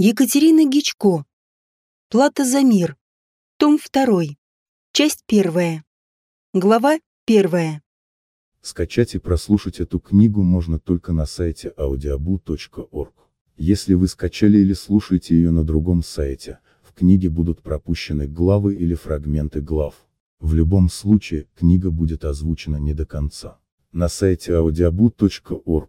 Екатерина Гичко. Плата за мир. Том 2. Часть 1. Глава 1. Скачать и прослушать эту книгу можно только на сайте audiobu.org. Если вы скачали или слушаете ее на другом сайте, в книге будут пропущены главы или фрагменты глав. В любом случае, книга будет озвучена не до конца. На сайте audiobu.org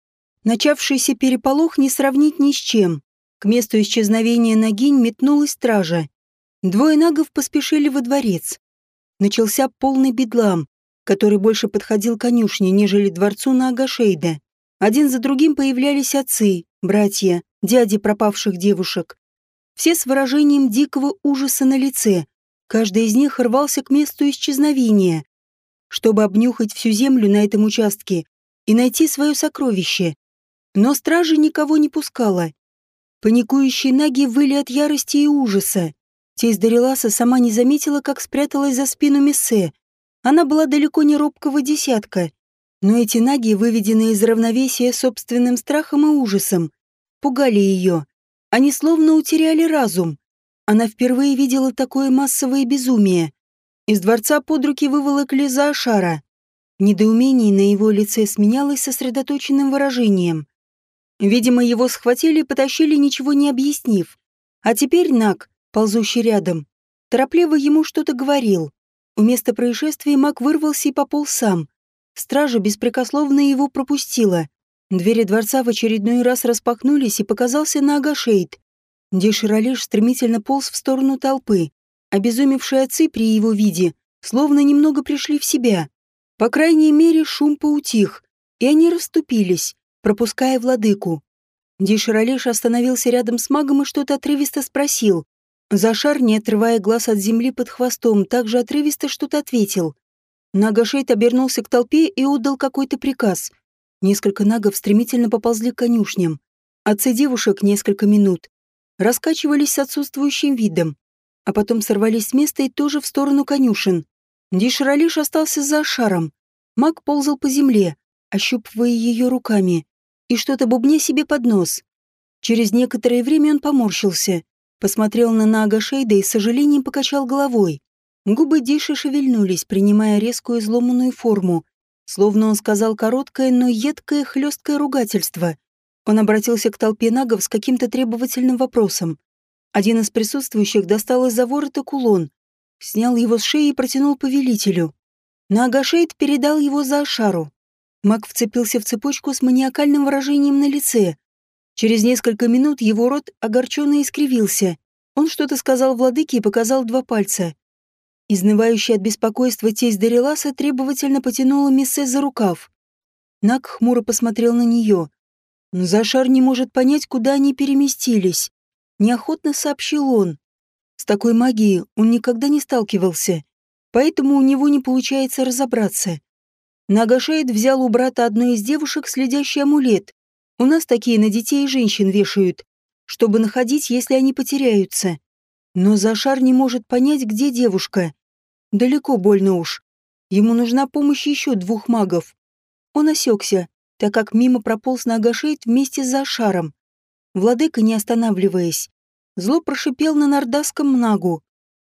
Начавшийся переполох не сравнить ни с чем. К месту исчезновения Нагинь метнулась стража. Двое нагов поспешили во дворец. Начался полный бедлам, который больше подходил конюшне, нежели дворцу на Агашейда. Один за другим появлялись отцы, братья, дяди пропавших девушек. Все с выражением дикого ужаса на лице. Каждый из них рвался к месту исчезновения, чтобы обнюхать всю землю на этом участке и найти свое сокровище. Но стража никого не пускала. Паникующие наги выли от ярости и ужаса. Тесть Дариласа сама не заметила, как спряталась за спину Мессе. Она была далеко не робкого десятка. Но эти наги, выведенные из равновесия собственным страхом и ужасом, пугали ее. Они словно утеряли разум. Она впервые видела такое массовое безумие. Из дворца под руки выволокли за Ашара. Недоумение на его лице сменялось сосредоточенным выражением. Видимо, его схватили и потащили, ничего не объяснив. А теперь Нак, ползущий рядом, торопливо ему что-то говорил. У места происшествия Мак вырвался и пополз сам. Стража беспрекословно его пропустила. Двери дворца в очередной раз распахнулись, и показался Нагашейд. Деширалеш стремительно полз в сторону толпы. Обезумевшие отцы при его виде словно немного пришли в себя. По крайней мере, шум поутих, и они расступились, пропуская владыку. Дишаралеш остановился рядом с магом и что-то отрывисто спросил. Зашар, не отрывая глаз от земли под хвостом, также отрывисто что-то ответил. Нагашейт обернулся к толпе и отдал какой-то приказ. Несколько нагов стремительно поползли к конюшням. Отцы девушек несколько минут раскачивались с отсутствующим видом, а потом сорвались с места и тоже в сторону конюшен. Дишаралиш остался за шаром. Маг ползал по земле, ощупывая ее руками и что-то бубня себе под нос. Через некоторое время он поморщился, посмотрел на Нага Шейда и с сожалением покачал головой. Губы Диши шевельнулись, принимая резкую изломанную форму, словно он сказал короткое, но едкое, хлесткое ругательство. Он обратился к толпе нагов с каким-то требовательным вопросом. Один из присутствующих достал из-за ворота кулон, снял его с шеи и протянул повелителю. Нагашейд передал его за Ашару. Маг вцепился в цепочку с маниакальным выражением на лице. Через несколько минут его рот огорченно искривился. Он что-то сказал владыке и показал два пальца. Изнывающая от беспокойства тесть Дариласа требовательно потянула Миссе за рукав. Нак хмуро посмотрел на нее. Зашар не может понять, куда они переместились. Неохотно сообщил он. С такой магией он никогда не сталкивался, поэтому у него не получается разобраться. Нагашейд взял у брата одной из девушек следящий амулет. У нас такие на детей и женщин вешают, чтобы находить, если они потеряются. Но Зашар не может понять, где девушка. Далеко больно уж. Ему нужна помощь еще двух магов. Он осекся, так как мимо прополз Нагашейд вместе с Зашаром. Владыка, не останавливаясь, зло прошипел на нардасском Нагу,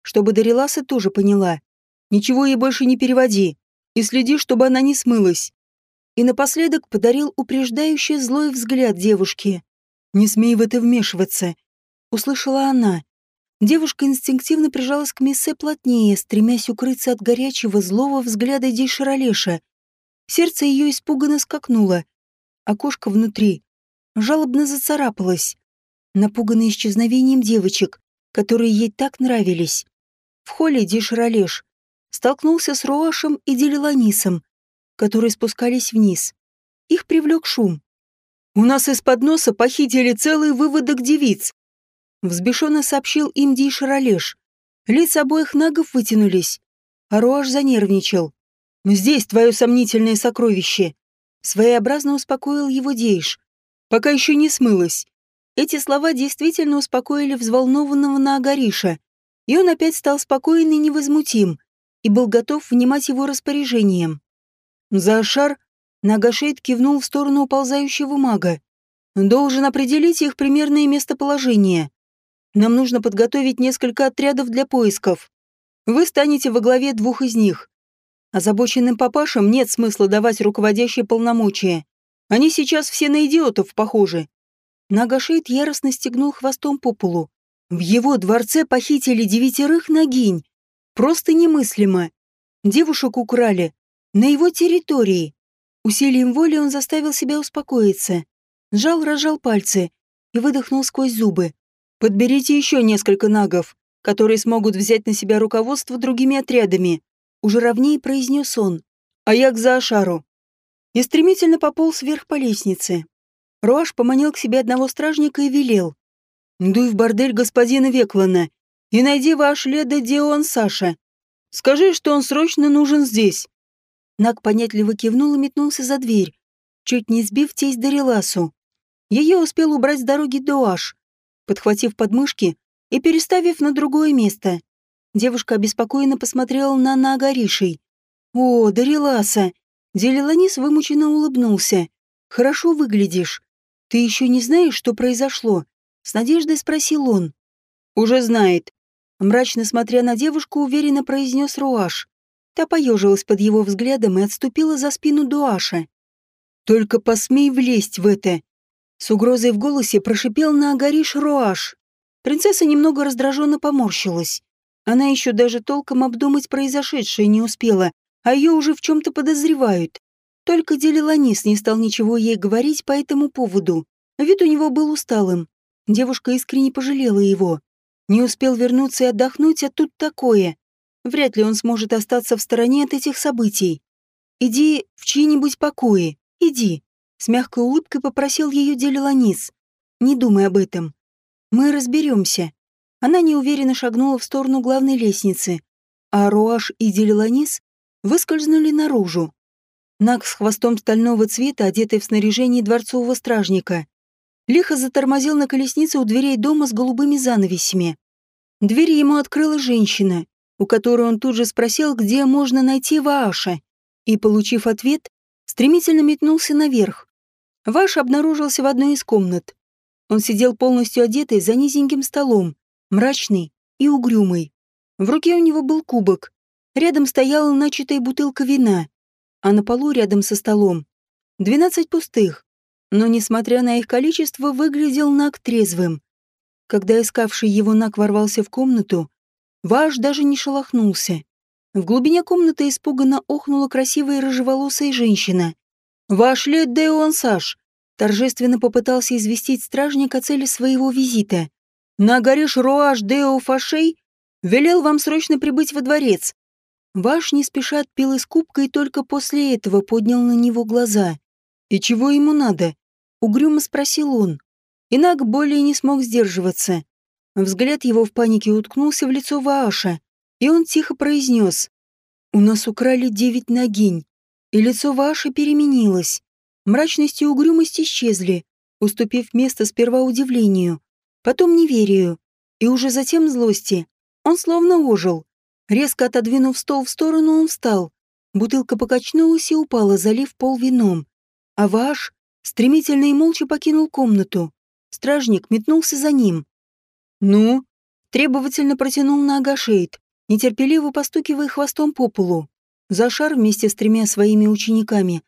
чтобы Дариласа тоже поняла. «Ничего ей больше не переводи и следи, чтобы она не смылась. И напоследок подарил упреждающий злой взгляд девушке. «Не смей в это вмешиваться», — услышала она. Девушка инстинктивно прижалась к Миссе плотнее, стремясь укрыться от горячего злого взгляда Дейшаролеша. Сердце ее испуганно скакнуло. Окошко внутри жалобно зацарапалось, напуганное исчезновением девочек, которые ей так нравились. В холле Дейшаролеш столкнулся с Роашем и Делиланисом, которые спускались вниз. Их привлек шум. «У нас из-под носа похитили целый выводок девиц», Взбешенно сообщил им Ди Шаролеш. Лица обоих нагов вытянулись. А Руаш занервничал. «Здесь твое сомнительное сокровище!» Своеобразно успокоил его Дейш. «Пока еще не смылось». Эти слова действительно успокоили взволнованного Наагариша, и он опять стал спокоен и невозмутим, и был готов внимать его распоряжениям. Заашар Нагашейд кивнул в сторону уползающего мага. «Должен определить их примерное местоположение. Нам нужно подготовить несколько отрядов для поисков. Вы станете во главе двух из них. Озабоченным папашам нет смысла давать руководящие полномочия. Они сейчас все на идиотов похожи». Нагашейд яростно стегнул хвостом по полу. В его дворце похитили девятерых ногинь. Просто немыслимо. Девушек украли. На его территории. Усилием воли он заставил себя успокоиться. Сжал-разжал пальцы и выдохнул сквозь зубы. «Подберите еще несколько нагов, которые смогут взять на себя руководство другими отрядами», уже ровнее произнес он. «А я к Заашару». И стремительно пополз вверх по лестнице. Руаш поманил к себе одного стражника и велел. «Дуй в бордель господина Веклана и найди ваш леда Дион Саша. Скажи, что он срочно нужен здесь». Наг понятливо кивнул и метнулся за дверь, чуть не сбив тесть Дариласу. Ее успел убрать с дороги Дуаш, подхватив подмышки и переставив на другое место. Девушка обеспокоенно посмотрела на Нагаришей. «О, Дариласа!» Делиланис вымученно улыбнулся. «Хорошо выглядишь. Ты еще не знаешь, что произошло?» С надеждой спросил он. «Уже знает». Мрачно смотря на девушку, уверенно произнес Руаш. Та поежилась под его взглядом и отступила за спину Дуаша. «Только посмей влезть в это!» С угрозой в голосе прошипел на Агариш Руаш. Принцесса немного раздраженно поморщилась. Она еще даже толком обдумать произошедшее не успела, а ее уже в чем-то подозревают. Только Делиланис не стал ничего ей говорить по этому поводу. Вид у него был усталым. Девушка искренне пожалела его. Не успел вернуться и отдохнуть, а тут такое. Вряд ли он сможет остаться в стороне от этих событий. Иди в чьи-нибудь покои, иди. С мягкой улыбкой попросил ее Делиланис. Не думай об этом. Мы разберемся. Она неуверенно шагнула в сторону главной лестницы, а Руаш и Делиланис выскользнули наружу. Наг с хвостом стального цвета, одетый в снаряжение дворцового стражника, лихо затормозил на колеснице у дверей дома с голубыми занавесями. Дверь ему открыла женщина, у которой он тут же спросил, где можно найти Вааша, и, получив ответ, стремительно метнулся наверх. Ваш обнаружился в одной из комнат. Он сидел полностью одетый за низеньким столом, мрачный и угрюмый. В руке у него был кубок. Рядом стояла начатая бутылка вина, а на полу рядом со столом двенадцать пустых. Но, несмотря на их количество, выглядел Нак трезвым. Когда искавший его Нак ворвался в комнату, Ваш даже не шелохнулся. В глубине комнаты испуганно охнула красивая рыжеволосая женщина. «Ваш лет Деон Саш!» торжественно попытался известить стражник о цели своего визита. «Нагариш Руаш Део Фашей велел вам срочно прибыть во дворец». Ваш не спеша отпил из кубка и только после этого поднял на него глаза. «И чего ему надо?» — угрюмо спросил он. Инак более не смог сдерживаться. Взгляд его в панике уткнулся в лицо Вааша, и он тихо произнес. «У нас украли девять ногинь». И лицо Вааша переменилось. Мрачность и угрюмость исчезли, уступив место сперва удивлению, потом неверию, и уже затем злости. Он словно ожил. Резко отодвинув стол в сторону, он встал. Бутылка покачнулась и упала, залив пол вином. А Вааш стремительно и молча покинул комнату. Стражник метнулся за ним. «Ну?» — требовательно протянул на Агашейд, нетерпеливо постукивая хвостом по полу. Зашар вместе с тремя своими учениками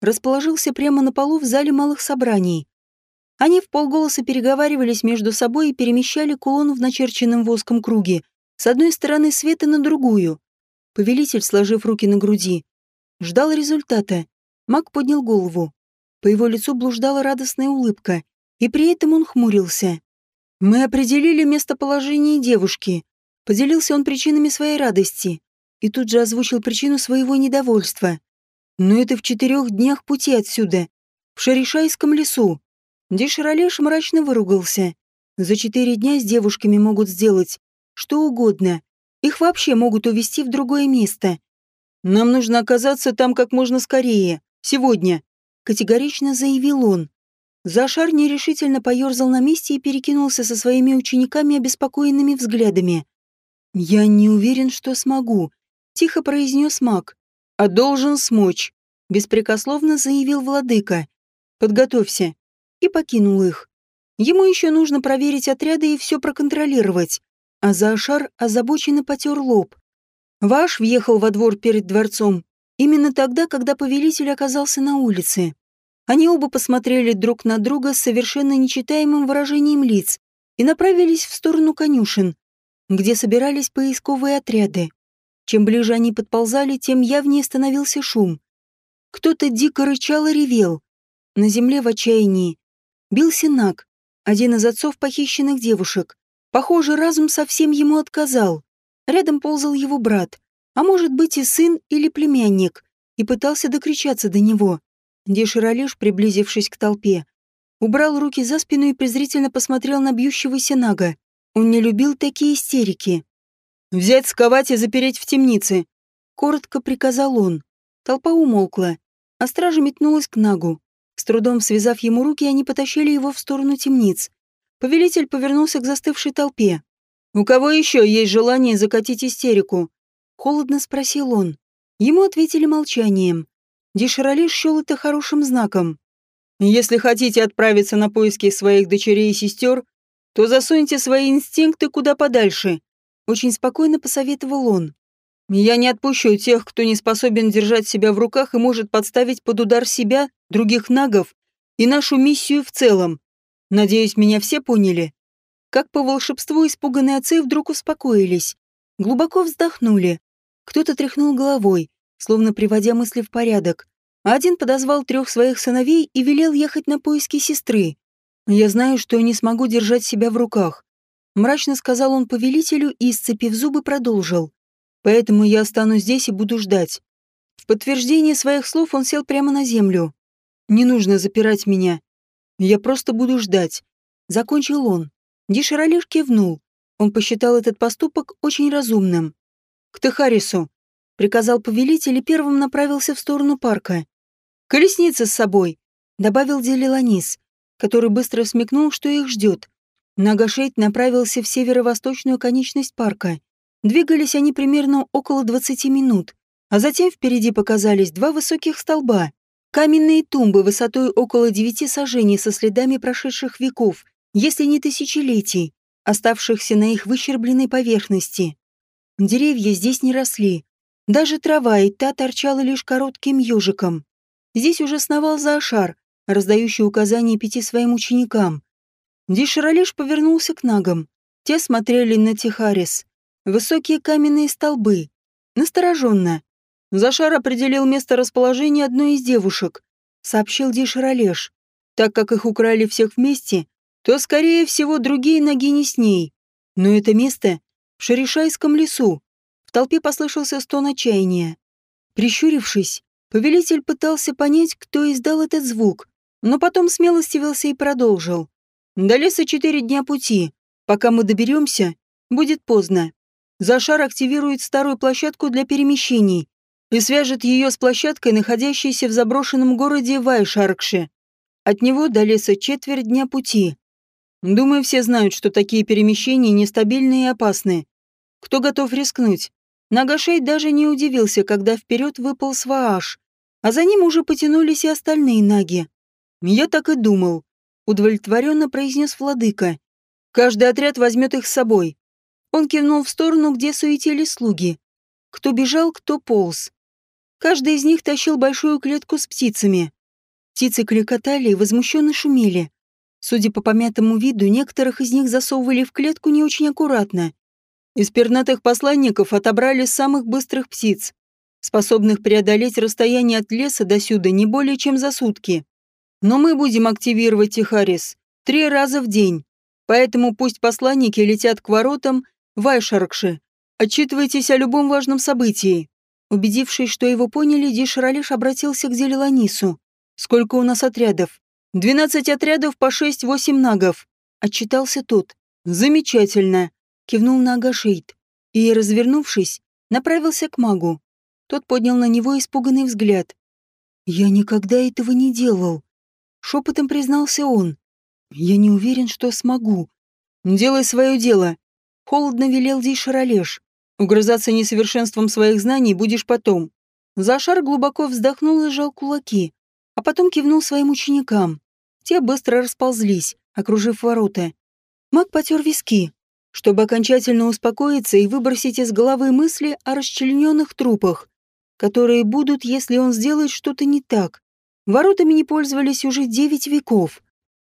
расположился прямо на полу в зале малых собраний. Они в полголоса переговаривались между собой и перемещали кулон в начерченном воском круге с одной стороны света на другую. Повелитель, сложив руки на груди, ждал результата. Маг поднял голову. По его лицу блуждала радостная улыбка, и при этом он хмурился. Мы определили местоположение девушки. Поделился он причинами своей радости и тут же озвучил причину своего недовольства. Но это в четырех днях пути отсюда, в Шаришайском лесу. Деширалеш мрачно выругался. За четыре дня с девушками могут сделать что угодно. Их вообще могут увезти в другое место. Нам нужно оказаться там как можно скорее. Сегодня. Категорично заявил он. Зашар нерешительно поерзал на месте и перекинулся со своими учениками обеспокоенными взглядами. «Я не уверен, что смогу», — тихо произнес маг. «А должен смочь», — беспрекословно заявил владыка. «Подготовься». И покинул их. Ему еще нужно проверить отряды и все проконтролировать. А Заашар озабоченно потер лоб. Ваш въехал во двор перед дворцом именно тогда, когда повелитель оказался на улице. Они оба посмотрели друг на друга с совершенно нечитаемым выражением лиц и направились в сторону конюшен, где собирались поисковые отряды. Чем ближе они подползали, тем явнее становился шум. Кто-то дико рычал и ревел. На земле в отчаянии. Бился Наг, один из отцов похищенных девушек. Похоже, разум совсем ему отказал. Рядом ползал его брат, а может быть и сын или племянник, и пытался докричаться до него. Деширалеш, приблизившись к толпе, убрал руки за спину и презрительно посмотрел на бьющегося Нага. Он не любил такие истерики. «Взять, сковать и запереть в темнице!» Коротко приказал он. Толпа умолкла, а стража метнулась к Нагу. С трудом связав ему руки, они потащили его в сторону темниц. Повелитель повернулся к застывшей толпе. «У кого еще есть желание закатить истерику?» Холодно спросил он. Ему ответили молчанием. Дишаралиш счел это хорошим знаком. «Если хотите отправиться на поиски своих дочерей и сестер, то засуньте свои инстинкты куда подальше», — очень спокойно посоветовал он. «Я не отпущу тех, кто не способен держать себя в руках и может подставить под удар себя, других нагов и нашу миссию в целом. Надеюсь, меня все поняли. Как по волшебству испуганные отцы вдруг успокоились. Глубоко вздохнули. Кто-то тряхнул головой, словно приводя мысли в порядок. Один подозвал трех своих сыновей и велел ехать на поиски сестры. «Я знаю, что не смогу держать себя в руках», — мрачно сказал он повелителю и, сцепив зубы, продолжил. «Поэтому я останусь здесь и буду ждать». В подтверждение своих слов он сел прямо на землю. «Не нужно запирать меня. Я просто буду ждать. Закончил он. Дишаралиш кивнул. Он посчитал этот поступок очень разумным. «К Техарису», — приказал повелитель и первым направился в сторону парка. «Колесница с собой», — добавил Делиланис, который быстро смекнул, что их ждет. Нагашейт направился в северо-восточную конечность парка. Двигались они примерно около 20 минут, а затем впереди показались два высоких столба. Каменные тумбы высотой около девяти сажений со следами прошедших веков, если не тысячелетий, оставшихся на их выщербленной поверхности. Деревья здесь не росли. Даже трава и та торчала лишь коротким ежиком. Здесь уже сновал Заошар, раздающий указания пяти своим ученикам. Дишаралиш повернулся к нагам. Те смотрели на Тихарис. Высокие каменные столбы. Настороженно. Зашар определил место расположения одной из девушек, сообщил Дишаралеш. Так как их украли всех вместе, то, скорее всего, другие ноги не с ней. Но это место в Шаришайском лесу. В толпе послышался стон отчаяния. Прищурившись, повелитель пытался понять, кто издал этот звук, но потом смелостивился и продолжил. До леса четыре дня пути. Пока мы доберемся, будет поздно. Зашар активирует старую площадку для перемещений, и свяжет ее с площадкой, находящейся в заброшенном городе Вайшаркше. От него до леса четверть дня пути. Думаю, все знают, что такие перемещения нестабильны и опасны. Кто готов рискнуть? Нагашей даже не удивился, когда вперед выпал Свааш, а за ним уже потянулись и остальные наги. «Я так и думал», — удовлетворенно произнес владыка. «Каждый отряд возьмет их с собой». Он кивнул в сторону, где суетились слуги. Кто бежал, кто полз. Каждый из них тащил большую клетку с птицами. Птицы кликотали и возмущенно шумели. Судя по помятому виду, некоторых из них засовывали в клетку не очень аккуратно. Из пернатых посланников отобрали самых быстрых птиц, способных преодолеть расстояние от леса до сюда не более чем за сутки. Но мы будем активировать Тихарис три раза в день, поэтому пусть посланники летят к воротам в Айшаркши. Отчитывайтесь о любом важном событии. Убедившись, что его поняли, Дишралиш обратился к Зелеланису. «Сколько у нас отрядов?» «Двенадцать отрядов по шесть-восемь нагов. — отчитался тот. «Замечательно!» — кивнул на Агашейд. И, развернувшись, направился к магу. Тот поднял на него испуганный взгляд. «Я никогда этого не делал», — шепотом признался он. «Я не уверен, что смогу». «Делай свое дело», — холодно велел Ди Шаролеш. «Угрызаться несовершенством своих знаний будешь потом». Зашар глубоко вздохнул и сжал кулаки, а потом кивнул своим ученикам. Те быстро расползлись, окружив ворота. Маг потер виски, чтобы окончательно успокоиться и выбросить из головы мысли о расчлененных трупах, которые будут, если он сделает что-то не так. Воротами не пользовались уже девять веков.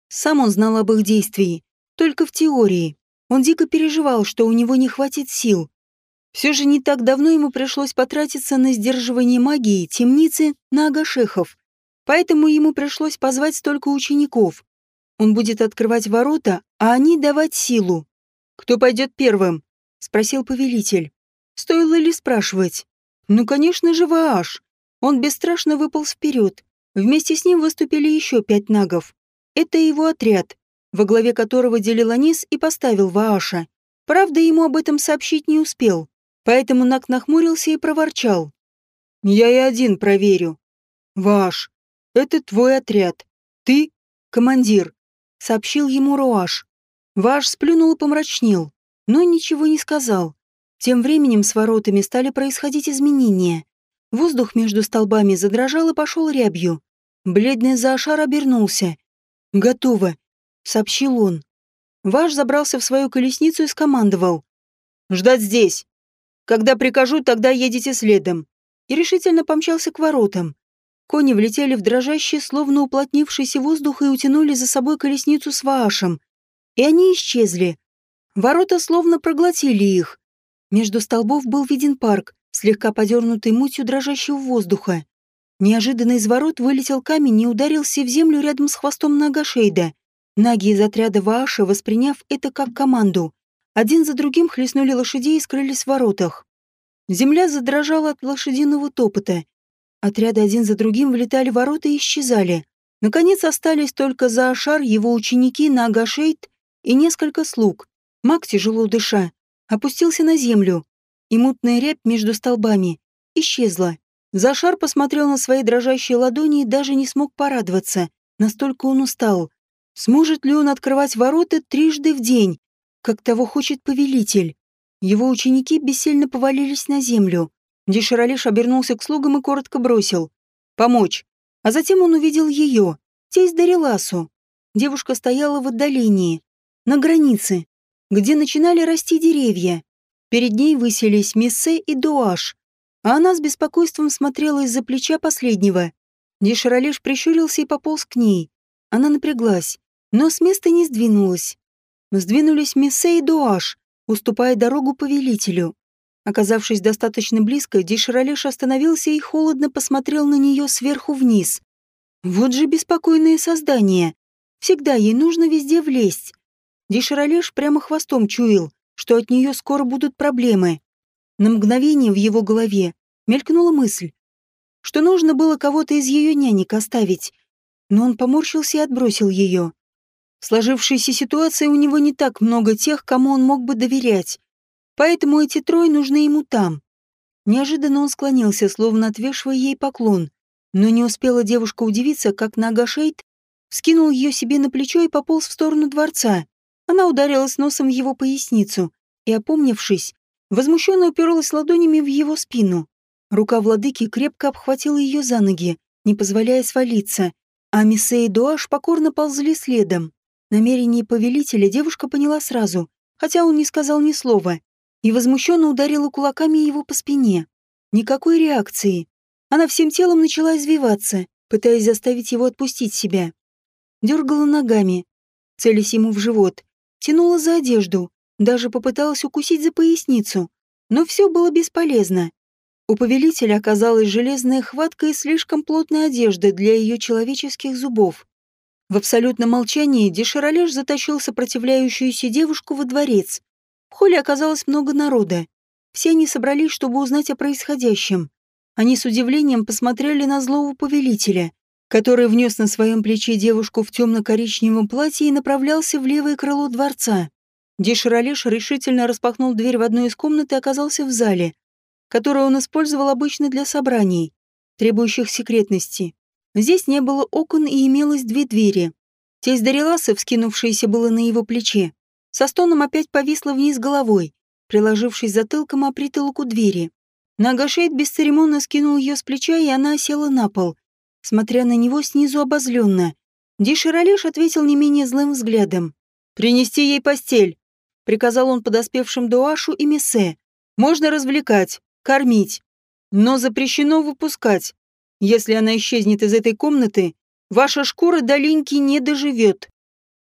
Сам он знал об их действии, только в теории. Он дико переживал, что у него не хватит сил. Все же не так давно ему пришлось потратиться на сдерживание магии темницы на Агашехов, поэтому ему пришлось позвать столько учеников. Он будет открывать ворота, а они давать силу. «Кто пойдет первым?» — спросил повелитель. Стоило ли спрашивать? Ну, конечно же, Вааш. Он бесстрашно выполз вперед. Вместе с ним выступили еще пять нагов. Это его отряд, во главе которого Делиланис и поставил Вааша. Правда, ему об этом сообщить не успел, поэтому Наг нахмурился и проворчал. «Я и один проверю. Вааш, это твой отряд. Ты — командир», — сообщил ему Руаш. Ваш сплюнул и помрачнел, но ничего не сказал. Тем временем с воротами стали происходить изменения. Воздух между столбами задрожал и пошел рябью. Бледный Заошар обернулся. «Готово», — сообщил он. Ваш забрался в свою колесницу и скомандовал. «Ждать здесь. Когда прикажу, тогда едете следом». И решительно помчался к воротам. Кони влетели в дрожащий, словно уплотнившийся воздух и утянули за собой колесницу с Ваашем и они исчезли. Ворота словно проглотили их. Между столбов был виден парк, слегка подернутый мутью дрожащего воздуха. Неожиданно из ворот вылетел камень и ударился в землю рядом с хвостом Нагашейда. Наги из отряда Вааша, восприняв это как команду, один за другим хлестнули лошадей и скрылись в воротах. Земля задрожала от лошадиного топота. Отряды один за другим влетали в ворота и исчезали. Наконец остались только Заашар, его ученики, Нагашейд и несколько слуг. Маг, тяжело дыша, опустился на землю, и мутная рябь между столбами исчезла. Зашар посмотрел на свои дрожащие ладони и даже не смог порадоваться, настолько он устал. Сможет ли он открывать ворота трижды в день, как того хочет повелитель? Его ученики бессильно повалились на землю. Деширалеш обернулся к слугам и коротко бросил. «Помочь». А затем он увидел ее, тесть Дариласу. Девушка стояла в отдалении, на границе, где начинали расти деревья. Перед ней высились Мессе и Дуаш, а она с беспокойством смотрела из-за плеча последнего. Деширалеш прищурился и пополз к ней. Она напряглась, но с места не сдвинулась. Сдвинулись Мессе и Дуаш, уступая дорогу повелителю. Оказавшись достаточно близко, Деширалеш остановился и холодно посмотрел на нее сверху вниз. Вот же беспокойное создание. Всегда ей нужно везде влезть. Дишаролеш прямо хвостом чуял, что от нее скоро будут проблемы. На мгновение в его голове мелькнула мысль, что нужно было кого-то из ее нянек оставить, но он поморщился и отбросил ее. В сложившейся ситуации у него не так много тех, кому он мог бы доверять, поэтому эти трое нужны ему там. Неожиданно он склонился, словно отвешивая ей поклон, но не успела девушка удивиться, как Нагашейд скинул ее себе на плечо и пополз в сторону дворца. Она ударилась носом в его поясницу и, опомнившись, возмущенно уперлась ладонями в его спину. Рука владыки крепко обхватила ее за ноги, не позволяя свалиться, а Миссе и Дуаш покорно ползли следом. Намерение повелителя девушка поняла сразу, хотя он не сказал ни слова, и возмущенно ударила кулаками его по спине. Никакой реакции. Она всем телом начала извиваться, пытаясь заставить его отпустить себя. Дергала ногами, целясь ему в живот, тянула за одежду, даже попыталась укусить за поясницу, но все было бесполезно. У повелителя оказалась железная хватка и слишком плотная одежда для ее человеческих зубов. В абсолютном молчании Деширалеш затащил сопротивляющуюся девушку во дворец. В холле оказалось много народа. Все они собрались, чтобы узнать о происходящем. Они с удивлением посмотрели на злого повелителя, который внес на своем плече девушку в темно-коричневом платье и направлялся в левое крыло дворца. Деширалеш решительно распахнул дверь в одну из комнат и оказался в зале, которую он использовал обычно для собраний, требующих секретности. Здесь не было окон и имелось две двери. Тесть Дариласа, вскинувшаяся было на его плече, со стоном опять повисла вниз головой, приложившись затылком о притылку двери. Нагашейд бесцеремонно скинул ее с плеча, и она села на пол, смотря на него снизу обозленно. Диширалеш ответил не менее злым взглядом. «Принести ей постель», — приказал он подоспевшим Дуашу и Мессе. «Можно развлекать, кормить, но запрещено выпускать. Если она исчезнет из этой комнаты, ваша шкура до линьки не доживет».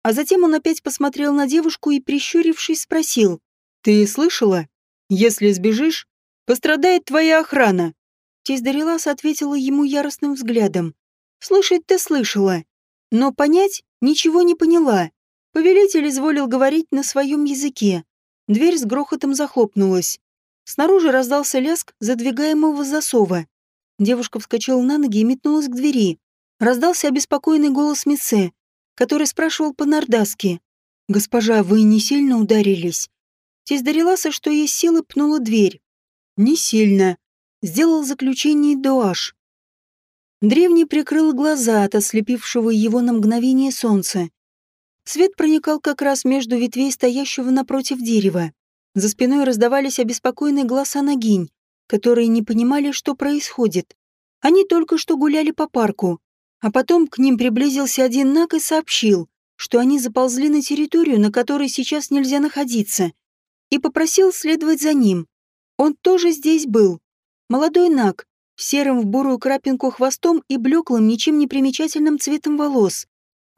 А затем он опять посмотрел на девушку и, прищурившись, спросил. «Ты слышала? Если сбежишь, пострадает твоя охрана». Тесть Дарилас ответила ему яростным взглядом. «Слышать ты слышала, но понять ничего не поняла». Повелитель изволил говорить на своем языке. Дверь с грохотом захлопнулась. Снаружи раздался лязг задвигаемого засова. Девушка вскочила на ноги и метнулась к двери. Раздался обеспокоенный голос Миссе который спрашивал по-нордаски. «Госпожа, вы не сильно ударились?» Тесть Дариласа, что есть силы, пнула дверь. «Не сильно», — сделал заключение Дуаш. Древний прикрыл глаза от ослепившего его на мгновение солнца. Свет проникал как раз между ветвей стоящего напротив дерева. За спиной раздавались обеспокоенные голоса Нагинь, которые не понимали, что происходит. Они только что гуляли по парку, а потом к ним приблизился один Наг и сообщил, что они заползли на территорию, на которой сейчас нельзя находиться, и попросил следовать за ним. Он тоже здесь был. Молодой Наг, серым в бурую крапинку хвостом и блеклым, ничем не примечательным цветом волос.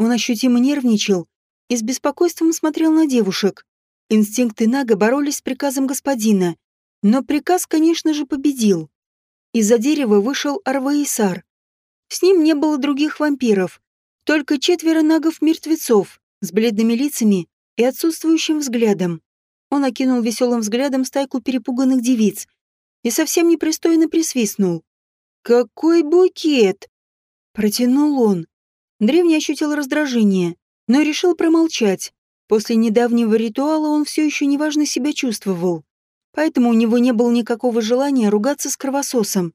Он ощутимо нервничал и с беспокойством смотрел на девушек. Инстинкты Нага боролись с приказом господина, но приказ, конечно же, победил. Из-за дерева вышел Арваисар, с ним не было других вампиров, только четверо нагов-мертвецов с бледными лицами и отсутствующим взглядом. Он окинул веселым взглядом стайку перепуганных девиц и совсем непристойно присвистнул. «Какой букет!» Протянул он. Древний ощутил раздражение, но решил промолчать. После недавнего ритуала он все еще неважно себя чувствовал, поэтому у него не было никакого желания ругаться с кровососом.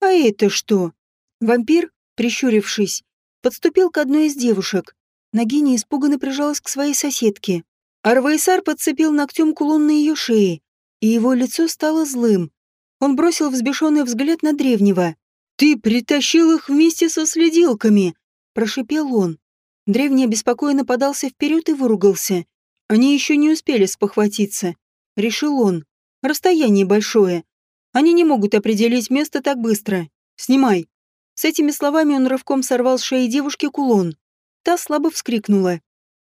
«А это что?» Вампир, прищурившись, подступил к одной из девушек. Нагиня испуганно прижалась к своей соседке. Арвайсар подцепил ногтем кулон на ее шее, и его лицо стало злым. Он бросил взбешенный взгляд на древнего. «Ты притащил их вместе со следилками!» – прошипел он. Древний обеспокоенно подался вперед и выругался. Они еще не успели спохватиться. Решил он. Расстояние большое. Они не могут определить место так быстро. Снимай. С этими словами он рывком сорвал с шеи девушки кулон. Та слабо вскрикнула.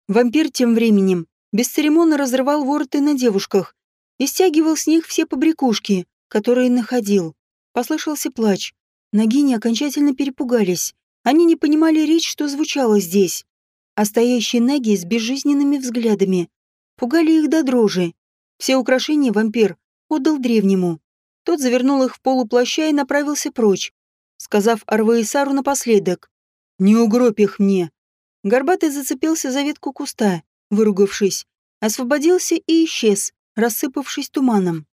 Вампир тем временем бесцеремонно разрывал вороты на девушках и стягивал с них все побрякушки, которые находил. Послышался плач. Нагини окончательно перепугались. Они не понимали речь, что звучало здесь. А стоящие ноги с безжизненными взглядами пугали их до дрожи. Все украшения вампир отдал древнему. Тот завернул их в полуплаща и направился прочь, сказав Арваисару напоследок. «Не угробь их мне». Горбатый зацепился за ветку куста, выругавшись, освободился и исчез, рассыпавшись туманом.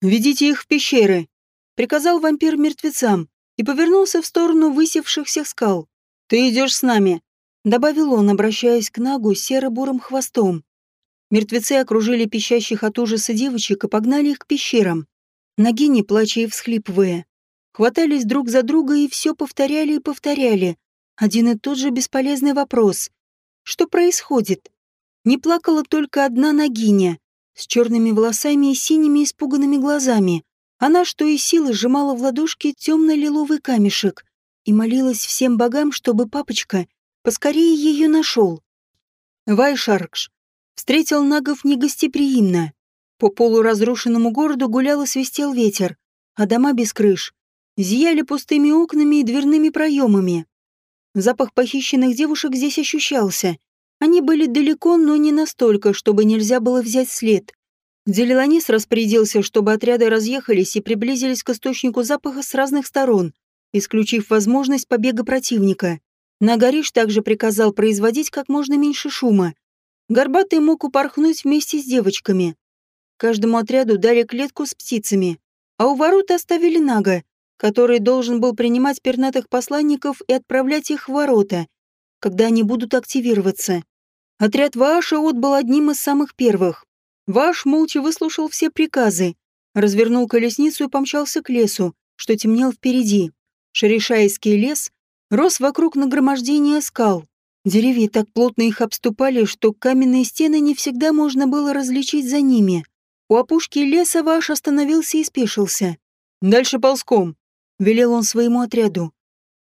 «Ведите их в пещеры», — приказал вампир мертвецам и повернулся в сторону высевшихся скал. «Ты идешь с нами», — добавил он, обращаясь к Нагу серо-бурым хвостом. Мертвецы окружили пищащих от ужаса девочек и погнали их к пещерам. Нагини, плача и всхлипывая, хватались друг за друга и все повторяли и повторяли. Один и тот же бесполезный вопрос. Что происходит? Не плакала только одна ногиня, с черными волосами и синими испуганными глазами. Она, что и силы, сжимала в ладошке темно-лиловый камешек и молилась всем богам, чтобы папочка поскорее ее нашел. Вайшаркш встретил нагов негостеприимно. По полуразрушенному городу гулял и свистел ветер, а дома без крыш зияли пустыми окнами и дверными проемами. Запах похищенных девушек здесь ощущался. Они были далеко, но не настолько, чтобы нельзя было взять след. Делиланис распорядился, чтобы отряды разъехались и приблизились к источнику запаха с разных сторон, исключив возможность побега противника. Нагариш также приказал производить как можно меньше шума. Горбатый мог упорхнуть вместе с девочками. Каждому отряду дали клетку с птицами, а у ворот оставили Нага, который должен был принимать пернатых посланников и отправлять их в ворота, когда они будут активироваться. Отряд Вааша отбыл одним из самых первых. Ваш молча выслушал все приказы, развернул колесницу и помчался к лесу, что темнел впереди. Шеришайский лес рос вокруг нагромождения скал. Деревья так плотно их обступали, что каменные стены не всегда можно было различить за ними. У опушки леса Ваш остановился и спешился. «Дальше ползком», — велел он своему отряду.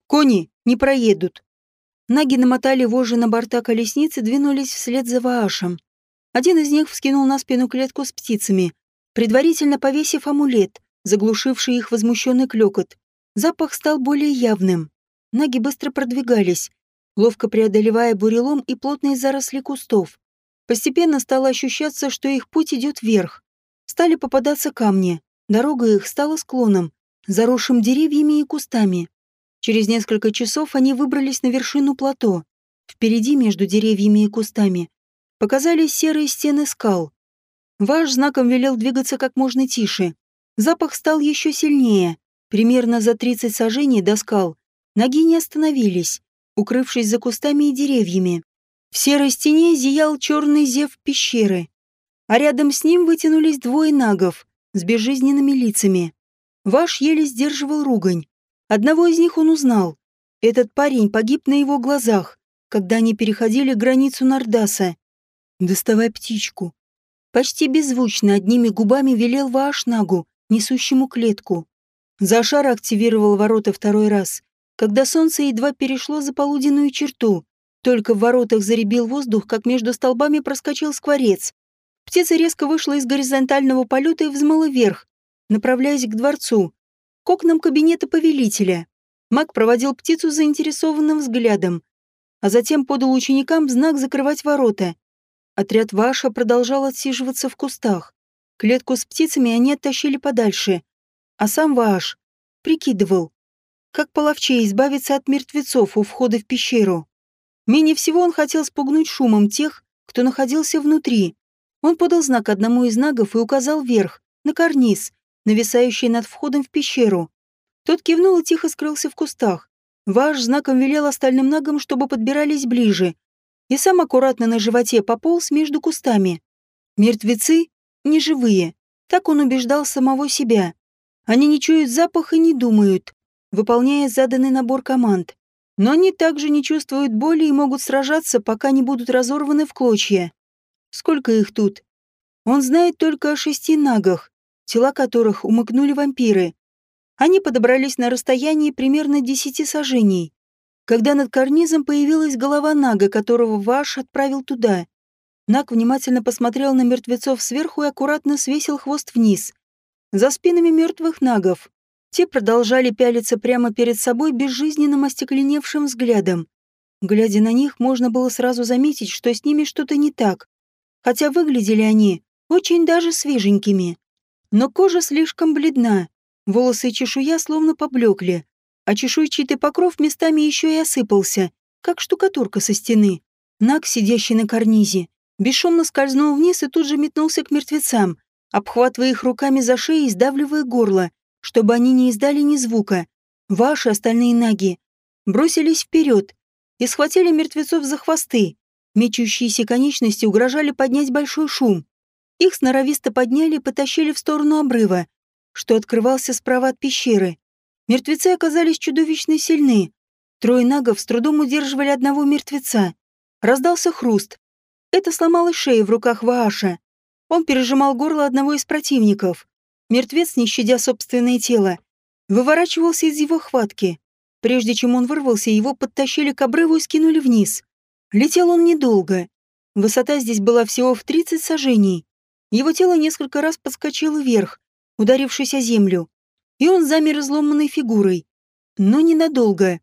«Кони не проедут». Наги намотали вожжи на борта колесницы, двинулись вслед за Ваашем. Один из них вскинул на спину клетку с птицами, предварительно повесив амулет, заглушивший их возмущенный клёкот. Запах стал более явным. Наги быстро продвигались, ловко преодолевая бурелом и плотные заросли кустов. Постепенно стало ощущаться, что их путь идет вверх. Стали попадаться камни. Дорога их стала склоном, заросшим деревьями и кустами. Через несколько часов они выбрались на вершину плато. Впереди, между деревьями и кустами, показались серые стены скал. Ваш знаком велел двигаться как можно тише. Запах стал еще сильнее. Примерно за 30 сажений до скал ноги не остановились, укрывшись за кустами и деревьями. В серой стене зиял черный зев пещеры, а рядом с ним вытянулись двое нагов с безжизненными лицами. Ваш еле сдерживал ругань. Одного из них он узнал. Этот парень погиб на его глазах, когда они переходили границу Нардаса. «Доставай птичку». Почти беззвучно одними губами велел Ваашнагу, несущему клетку. Зашар активировал ворота второй раз, когда солнце едва перешло за полуденную черту. Только в воротах заребил воздух, как между столбами проскочил скворец. Птица резко вышла из горизонтального полета и взмыла вверх, направляясь к дворцу, к окнам кабинета повелителя. Маг проводил птицу заинтересованным взглядом, а затем подал ученикам знак закрывать ворота. Отряд Ваша продолжал отсиживаться в кустах. Клетку с птицами они оттащили подальше, а сам Ваш прикидывал, как половче избавиться от мертвецов у входа в пещеру. Менее всего он хотел спугнуть шумом тех, кто находился внутри. Он подал знак одному из нагов и указал вверх, на карниз, нависающий над входом в пещеру. Тот кивнул и тихо скрылся в кустах. Ваш знаком велел остальным нагам, чтобы подбирались ближе, и сам аккуратно на животе пополз между кустами. Мертвецы не живые, так он убеждал самого себя. Они не чуют запах и не думают, выполняя заданный набор команд. Но они также не чувствуют боли и могут сражаться, пока не будут разорваны в клочья. Сколько их тут? Он знает только о шести нагах, тела которых умыкнули вампиры. Они подобрались на расстоянии примерно десяти сажений, когда над карнизом появилась голова нага, которого Ваш отправил туда. Наг внимательно посмотрел на мертвецов сверху и аккуратно свесил хвост вниз. За спинами мертвых нагов. Те продолжали пялиться прямо перед собой безжизненным остекленевшим взглядом. Глядя на них, можно было сразу заметить, что с ними что-то не так хотя выглядели они очень даже свеженькими. Но кожа слишком бледна, волосы и чешуя словно поблекли, а чешуйчатый покров местами еще и осыпался, как штукатурка со стены. Наг, сидящий на карнизе, бесшумно скользнул вниз и тут же метнулся к мертвецам, обхватывая их руками за шею и сдавливая горло, чтобы они не издали ни звука. Ваши остальные наги бросились вперед и схватили мертвецов за хвосты, Мечущиеся конечности угрожали поднять большой шум. Их сноровисто подняли и потащили в сторону обрыва, что открывался справа от пещеры. Мертвецы оказались чудовищно сильны. Трое нагов с трудом удерживали одного мертвеца. Раздался хруст. Это сломало шею в руках Вааша. Он пережимал горло одного из противников. Мертвец, не щадя собственное тело, выворачивался из его хватки. Прежде чем он вырвался, его подтащили к обрыву и скинули вниз. Летел он недолго. Высота здесь была всего в 30 сажений. Его тело несколько раз подскочило вверх, ударившись о землю, и он замер изломанной фигурой. Но ненадолго.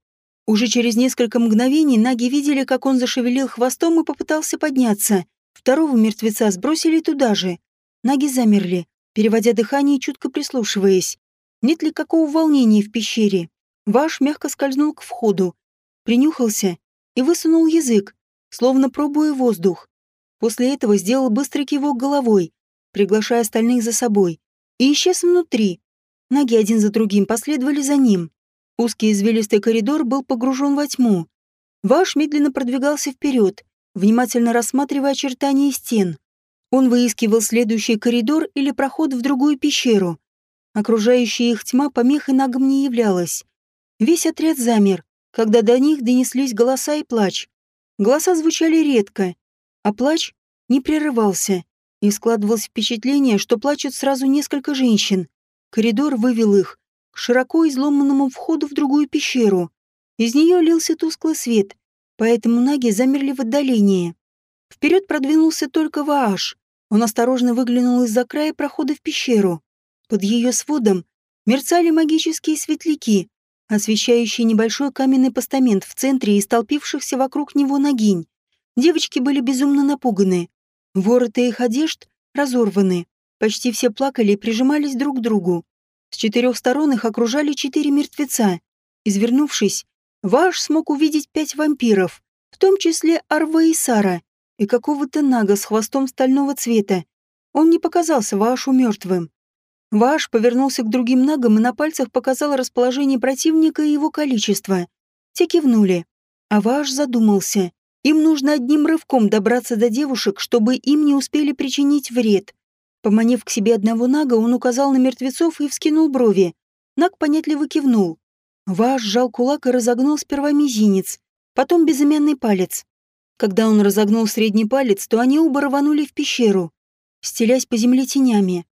Уже через несколько мгновений наги видели, как он зашевелил хвостом и попытался подняться. Второго мертвеца сбросили туда же. Наги замерли, переводя дыхание и чутко прислушиваясь. Нет ли какого волнения в пещере? Ваш мягко скользнул к входу, принюхался и высунул язык, словно пробуя воздух. После этого сделал быстрый кивок головой, приглашая остальных за собой, и исчез внутри. Ноги один за другим последовали за ним. Узкий извилистый коридор был погружен во тьму. Ваш медленно продвигался вперед, внимательно рассматривая очертания стен. Он выискивал следующий коридор или проход в другую пещеру. Окружающая их тьма помехой нагом не являлась. Весь отряд замер, когда до них донеслись голоса и плач. Голоса звучали редко, а плач не прерывался, и складывалось впечатление, что плачут сразу несколько женщин. Коридор вывел их к широко изломанному входу в другую пещеру. Из нее лился тусклый свет, поэтому наги замерли в отдалении. Вперед продвинулся только Вааш. Он осторожно выглянул из-за края прохода в пещеру. Под ее сводом мерцали магические светляки, освещающие небольшой каменный постамент в центре и столпившихся вокруг него ногинь. Девочки были безумно напуганы. Вороты их одежд разорваны. Почти все плакали и прижимались друг к другу. С четырех сторон их окружали четыре мертвеца. Извернувшись, Ваш смог увидеть пять вампиров, в том числе Арва и Сара, и какого-то нага с хвостом стального цвета. Он не показался Вашу мертвым. Ваш повернулся к другим нагам и на пальцах показал расположение противника и его количество. Те кивнули. А Ваш задумался. Им нужно одним рывком добраться до девушек, чтобы им не успели причинить вред. Поманив к себе одного нага, он указал на мертвецов и вскинул брови. Наг понятливо кивнул. Ваш сжал кулак и разогнул сперва мизинец, потом безымянный палец. Когда он разогнул средний палец, то они оба рванули в пещеру, стелясь по земле тенями.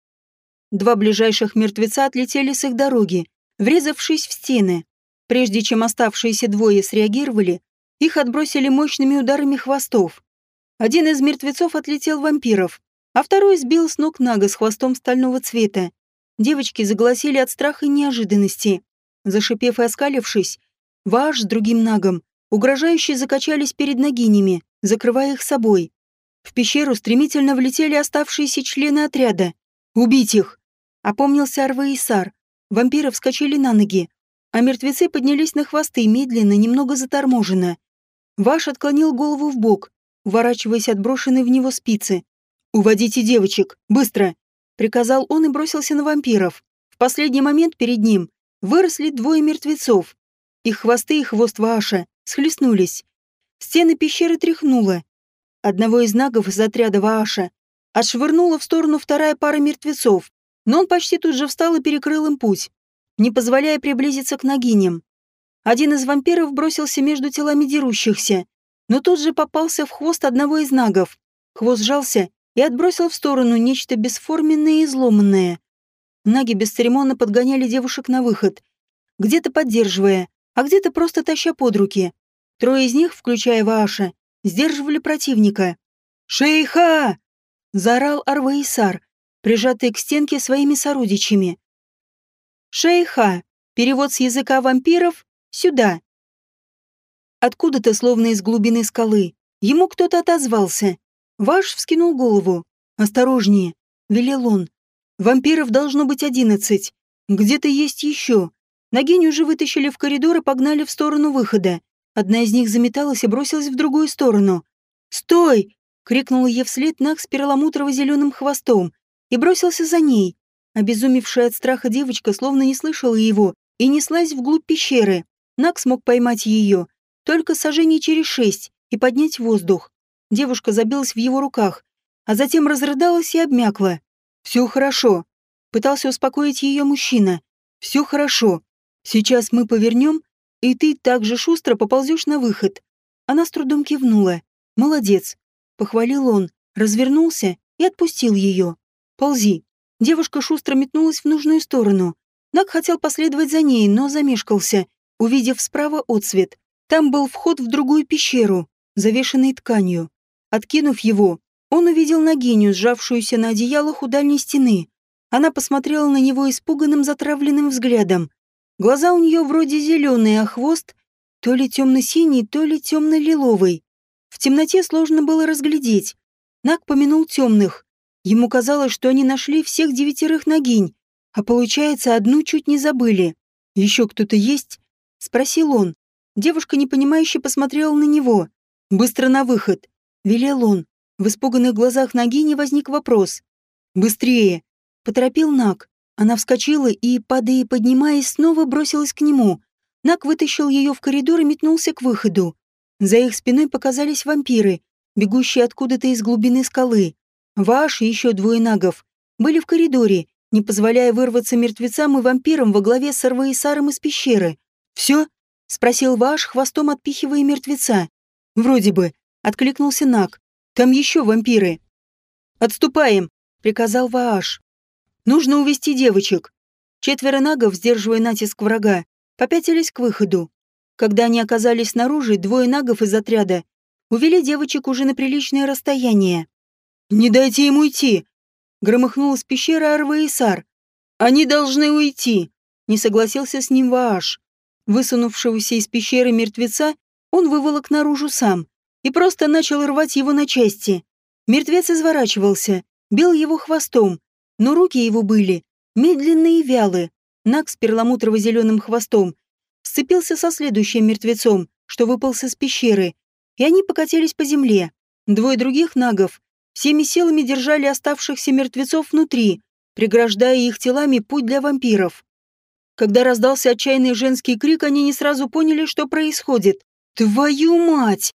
Два ближайших мертвеца отлетели с их дороги, врезавшись в стены. Прежде чем оставшиеся двое среагировали, их отбросили мощными ударами хвостов. Один из мертвецов отлетел вампиров, а второй сбил с ног Нага с хвостом стального цвета. Девочки загласили от страха и неожиданности. Зашипев и оскалившись, Ваш с другим Нагом угрожающе закачались перед ногинями, закрывая их собой. В пещеру стремительно влетели оставшиеся члены отряда. «Убить их!» — опомнился Арва и Сар. Вампиры вскочили на ноги, а мертвецы поднялись на хвосты медленно, немного заторможенно. Ваш отклонил голову в бок, уворачиваясь от брошенной в него спицы. «Уводите девочек! Быстро!» — приказал он и бросился на вампиров. В последний момент перед ним выросли двое мертвецов. Их хвосты и хвост Вааша схлестнулись. Стены пещеры тряхнуло. Одного из нагов из отряда Вааша отшвырнула в сторону вторая пара мертвецов, но он почти тут же встал и перекрыл им путь, не позволяя приблизиться к ногиням. Один из вампиров бросился между телами дерущихся, но тут же попался в хвост одного из нагов. Хвост сжался и отбросил в сторону нечто бесформенное и изломанное. Наги бесцеремонно подгоняли девушек на выход, где-то поддерживая, а где-то просто таща под руки. Трое из них, включая Вааша, сдерживали противника. «Шейха!» — заорал Арваисар, прижатый к стенке своими сородичами. «Шейха!» — перевод с языка вампиров «сюда». Откуда-то, словно из глубины скалы, ему кто-то отозвался. Ваш вскинул голову. «Осторожнее!» — велел он. «Вампиров должно быть одиннадцать. Где-то есть еще». Нагинь уже вытащили в коридор и погнали в сторону выхода. Одна из них заметалась и бросилась в другую сторону. «Стой!» — крикнула ей вслед Наг с перламутрово-зеленым хвостом и бросился за ней. Обезумевшая от страха девочка словно не слышала его и неслась вглубь пещеры. Наг смог поймать ее, только сожжение через шесть, и поднять воздух. Девушка забилась в его руках, а затем разрыдалась и обмякла. «Все хорошо», — пытался успокоить ее мужчина. «Все хорошо. Сейчас мы повернем, и ты так же шустро поползешь на выход». Она с трудом кивнула. «Молодец», — похвалил он, развернулся и отпустил ее. «Ползи». Девушка шустро метнулась в нужную сторону. Нак хотел последовать за ней, но замешкался, увидев справа отсвет. Там был вход в другую пещеру, завешенный тканью. Откинув его, он увидел Нагиню, сжавшуюся на одеялах у дальней стены. Она посмотрела на него испуганным затравленным взглядом. Глаза у нее вроде зеленые, а хвост то ли темно-синий, то ли темно-лиловый. В темноте сложно было разглядеть. Наг помянул темных. Ему казалось, что они нашли всех девятерых Нагинь, а получается, одну чуть не забыли. «Еще кто-то есть?» — спросил он. Девушка непонимающе посмотрела на него. «Быстро на выход!» — велел он. В испуганных глазах Нагини возник вопрос. «Быстрее!» — поторопил Наг. Она вскочила и, падая и поднимаясь, снова бросилась к нему. Наг вытащил ее в коридор и метнулся к выходу. За их спиной показались вампиры, бегущие откуда-то из глубины скалы. Ваш и еще двое нагов были в коридоре, не позволяя вырваться мертвецам и вампирам во главе с Арваисаром из пещеры. «Все?» — спросил Ваш, хвостом отпихивая мертвеца. «Вроде бы», — откликнулся Наг. Там еще вампиры. Отступаем, приказал Вааш. Нужно увести девочек. Четверо нагов, сдерживая натиск врага, попятились к выходу. Когда они оказались снаружи, двое нагов из отряда увели девочек уже на приличное расстояние. «Не дайте им уйти!» — громыхнул из пещеры Арваисар. «Они должны уйти!» — не согласился с ним Вааш. Высунувшегося из пещеры мертвеца он выволок наружу сам и просто начал рвать его на части. Мертвец изворачивался, бил его хвостом, но руки его были медленные и вялы. Наг с перламутрово-зеленым хвостом сцепился со следующим мертвецом, что выпался из пещеры, и они покатились по земле. Двое других нагов всеми силами держали оставшихся мертвецов внутри, преграждая их телами путь для вампиров. Когда раздался отчаянный женский крик, они не сразу поняли, что происходит. «Твою мать!»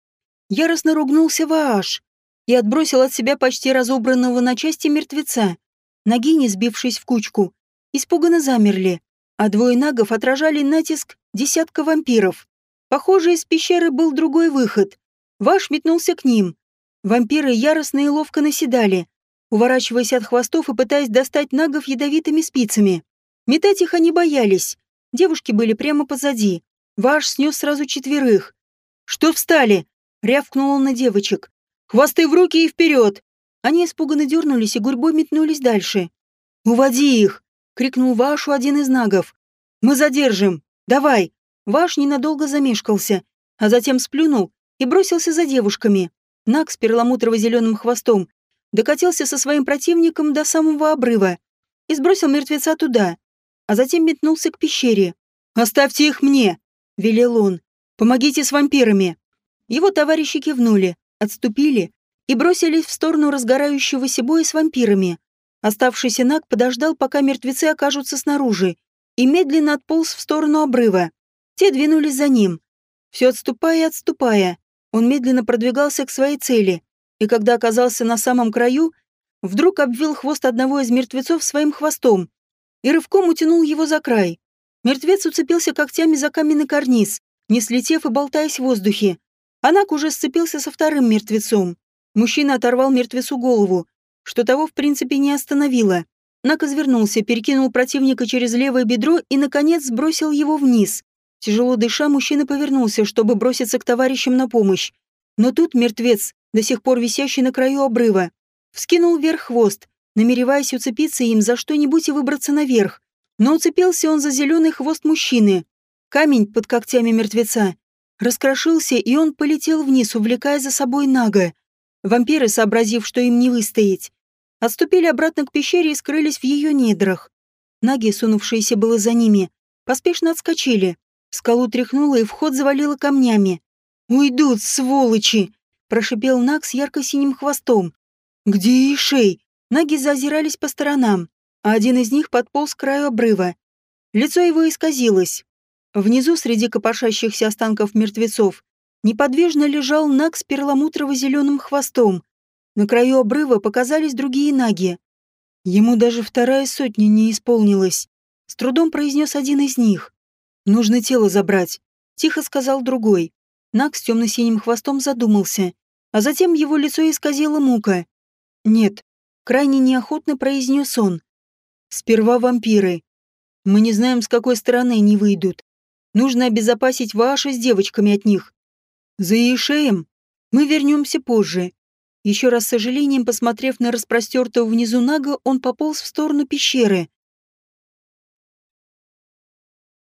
Яростно ругнулся Вааш и отбросил от себя почти разобранного на части мертвеца. Ноги, не сбившись в кучку, испуганно замерли, а двое нагов отражали натиск десятка вампиров. Похоже, из пещеры был другой выход. Ваш метнулся к ним. Вампиры яростно и ловко наседали, уворачиваясь от хвостов и пытаясь достать нагов ядовитыми спицами. Метать их они боялись. Девушки были прямо позади. Ваш снес сразу четверых. «Что встали?» Рявкнул он на девочек. «Хвосты в руки и вперед!» Они испуганно дернулись и гурьбой метнулись дальше. «Уводи их!» — крикнул Вашу один из нагов. «Мы задержим! Давай!» Ваш ненадолго замешкался, а затем сплюнул и бросился за девушками. Наг с перламутрово-зеленым хвостом докатился со своим противником до самого обрыва и сбросил мертвеца туда, а затем метнулся к пещере. «Оставьте их мне!» — велел он. «Помогите с вампирами!» Его товарищи кивнули, отступили и бросились в сторону разгорающегося боя с вампирами. Оставшийся Наг подождал, пока мертвецы окажутся снаружи, и медленно отполз в сторону обрыва. Те двинулись за ним. Все отступая и отступая, он медленно продвигался к своей цели, и когда оказался на самом краю, вдруг обвил хвост одного из мертвецов своим хвостом и рывком утянул его за край. Мертвец уцепился когтями за каменный карниз, не слетев и болтаясь в воздухе. Анак уже сцепился со вторым мертвецом. Мужчина оторвал мертвецу голову, что того в принципе не остановило. Нак извернулся, перекинул противника через левое бедро и, наконец, сбросил его вниз. Тяжело дыша, мужчина повернулся, чтобы броситься к товарищам на помощь. Но тут мертвец, до сих пор висящий на краю обрыва, вскинул вверх хвост, намереваясь уцепиться им за что-нибудь и выбраться наверх. Но уцепился он за зеленый хвост мужчины. Камень под когтями мертвеца раскрошился, и он полетел вниз, увлекая за собой Нага. Вампиры, сообразив, что им не выстоять, отступили обратно к пещере и скрылись в ее недрах. Наги, сунувшиеся было за ними, поспешно отскочили. Скалу тряхнуло и вход завалило камнями. «Уйдут, сволочи!» – прошипел Наг с ярко-синим хвостом. «Где Ишей?» Наги зазирались по сторонам, а один из них подполз к краю обрыва. Лицо его исказилось. Внизу, среди копошащихся останков мертвецов, неподвижно лежал наг с перламутрово-зеленым хвостом. На краю обрыва показались другие наги. Ему даже вторая сотня не исполнилась. С трудом произнес один из них. «Нужно тело забрать», — тихо сказал другой. Наг с темно-синим хвостом задумался, а затем его лицо исказило мука. «Нет», — крайне неохотно произнес он. «Сперва вампиры. Мы не знаем, с какой стороны они выйдут. Нужно обезопасить ваши с девочками от них. За Ишеем мы вернемся позже. Еще раз с сожалением посмотрев на распростертого внизу Нага, он пополз в сторону пещеры.